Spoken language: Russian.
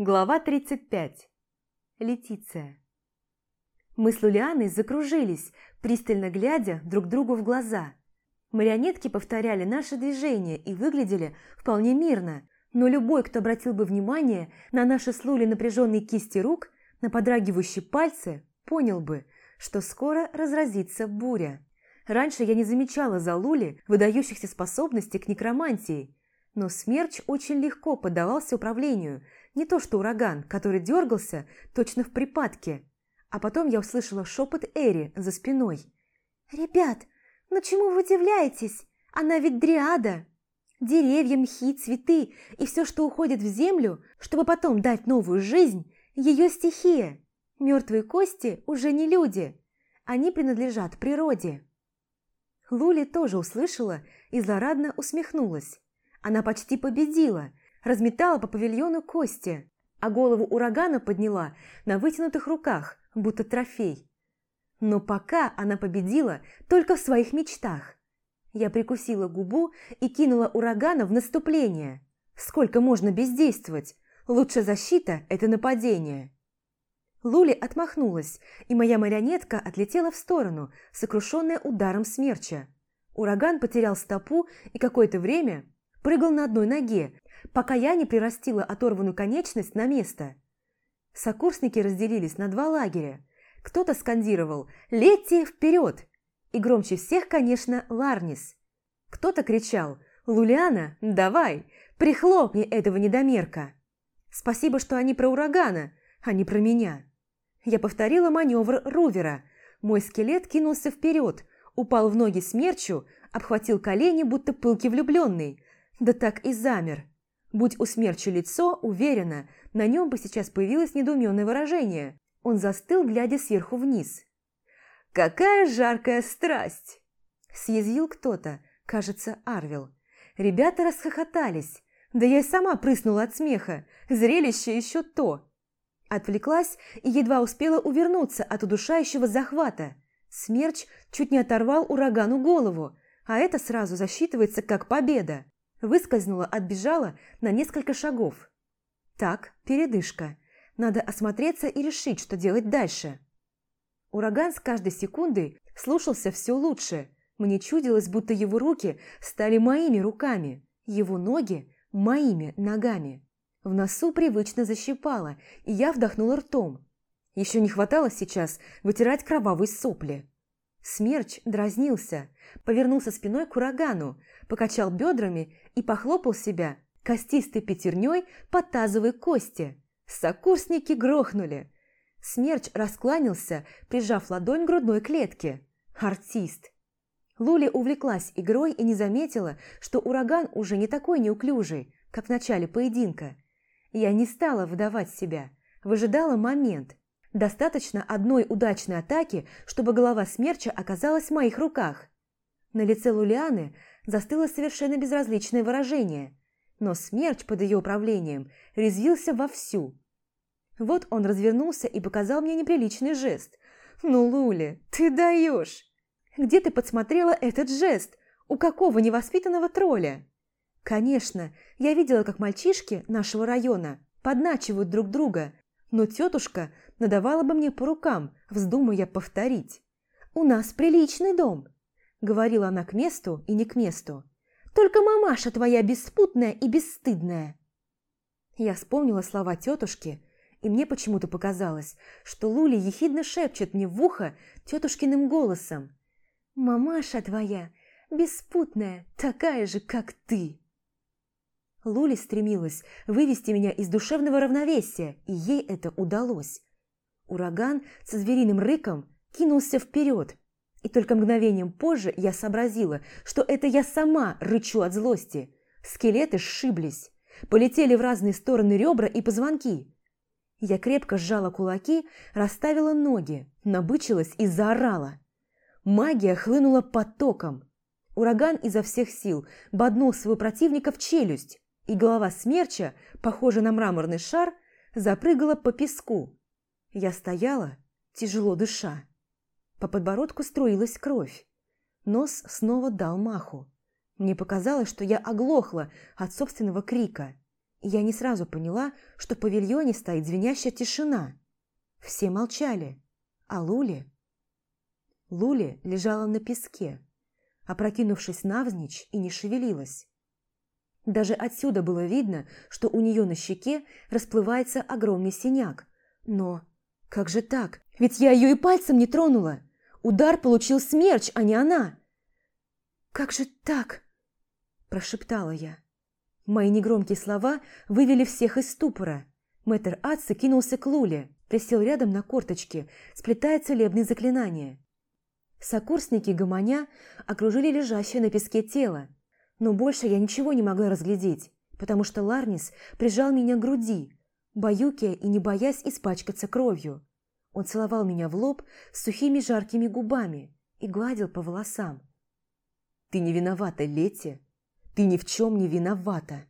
Глава 35. Летиция. Мы с Лулианой закружились, пристально глядя друг другу в глаза. Марионетки повторяли наши движения и выглядели вполне мирно, но любой, кто обратил бы внимание на наши с Лули напряженные кисти рук, на подрагивающие пальцы, понял бы, что скоро разразится буря. Раньше я не замечала за Лули выдающихся способностей к некромантии, но смерч очень легко поддавался управлению – не то что ураган, который дергался точно в припадке. А потом я услышала шепот Эри за спиной. «Ребят, ну чему вы удивляетесь? Она ведь дриада!» Деревья, мхи, цветы и все, что уходит в землю, чтобы потом дать новую жизнь, ее стихия. Мертвые кости уже не люди, они принадлежат природе. Лули тоже услышала и злорадно усмехнулась. Она почти победила, разметала по павильону кости, а голову урагана подняла на вытянутых руках, будто трофей. Но пока она победила только в своих мечтах. Я прикусила губу и кинула урагана в наступление. Сколько можно бездействовать? Лучшая защита – это нападение. Лули отмахнулась, и моя марионетка отлетела в сторону, сокрушенная ударом смерча. Ураган потерял стопу и какое-то время прыгал на одной ноге, пока я не прирастила оторванную конечность на место. Сокурсники разделились на два лагеря. Кто-то скандировал «Летти, вперед!» И громче всех, конечно, Ларнис. Кто-то кричал «Лулиана, давай, прихлопни этого недомерка!» Спасибо, что они про урагана, а не про меня. Я повторила маневр Рувера. Мой скелет кинулся вперед, упал в ноги смерчу, обхватил колени, будто пылки влюбленный, да так и замер. Будь у смерча лицо, уверенно, на нем бы сейчас появилось недоуменное выражение. Он застыл, глядя сверху вниз. «Какая жаркая страсть!» Съязвил кто-то, кажется, Арвил. Ребята расхохотались. Да я и сама прыснула от смеха. Зрелище еще то. Отвлеклась и едва успела увернуться от удушающего захвата. Смерч чуть не оторвал урагану голову, а это сразу засчитывается как победа. Выскользнула, отбежала на несколько шагов. Так, передышка. Надо осмотреться и решить, что делать дальше. Ураган с каждой секундой слушался все лучше. Мне чудилось, будто его руки стали моими руками, его ноги – моими ногами. В носу привычно защипало, и я вдохнула ртом. Еще не хватало сейчас вытирать кровавые сопли. Смерч дразнился, повернулся спиной к урагану, покачал бедрами и похлопал себя костистой пятерней по тазовой кости. Сокурсники грохнули. Смерч раскланялся, прижав ладонь к грудной клетке. Артист. Лули увлеклась игрой и не заметила, что ураган уже не такой неуклюжий, как в начале поединка. Я не стала выдавать себя, выжидала момент. Достаточно одной удачной атаки, чтобы голова смерча оказалась в моих руках. На лице Лулианы застыло совершенно безразличное выражение, но смерч под ее управлением резвился вовсю. Вот он развернулся и показал мне неприличный жест. «Ну, Лули, ты даешь! Где ты подсмотрела этот жест? У какого невоспитанного тролля?» Конечно, я видела, как мальчишки нашего района подначивают друг друга, но тетушка надавала бы мне по рукам, вздумая повторить. «У нас приличный дом», – говорила она к месту и не к месту. «Только мамаша твоя беспутная и бесстыдная». Я вспомнила слова тетушки, и мне почему-то показалось, что Лули ехидно шепчет мне в ухо тетушкиным голосом. «Мамаша твоя беспутная, такая же, как ты». Лули стремилась вывести меня из душевного равновесия, и ей это удалось. Ураган со звериным рыком кинулся вперед, и только мгновением позже я сообразила, что это я сама рычу от злости. Скелеты сшиблись, полетели в разные стороны ребра и позвонки. Я крепко сжала кулаки, расставила ноги, набычилась и заорала. Магия хлынула потоком. Ураган изо всех сил боднул своего противника в челюсть, и голова смерча, похожая на мраморный шар, запрыгала по песку. Я стояла, тяжело дыша. По подбородку струилась кровь. Нос снова дал маху. Мне показалось, что я оглохла от собственного крика. я не сразу поняла, что в павильоне стоит звенящая тишина. Все молчали, а Лули... Лули лежала на песке, опрокинувшись навзничь и не шевелилась. Даже отсюда было видно, что у нее на щеке расплывается огромный синяк. Но как же так? Ведь я ее и пальцем не тронула. Удар получил смерч, а не она. «Как же так?» – прошептала я. Мои негромкие слова вывели всех из ступора. Мэтр Атси кинулся к Луле, присел рядом на корточки, сплетая целебные заклинания. Сокурсники гомоня окружили лежащее на песке тело, но больше я ничего не могла разглядеть, потому что Ларнис прижал меня к груди, баюкая и не боясь испачкаться кровью. Он целовал меня в лоб с сухими жаркими губами и гладил по волосам. «Ты не виновата, Летти, ты ни в чем не виновата!»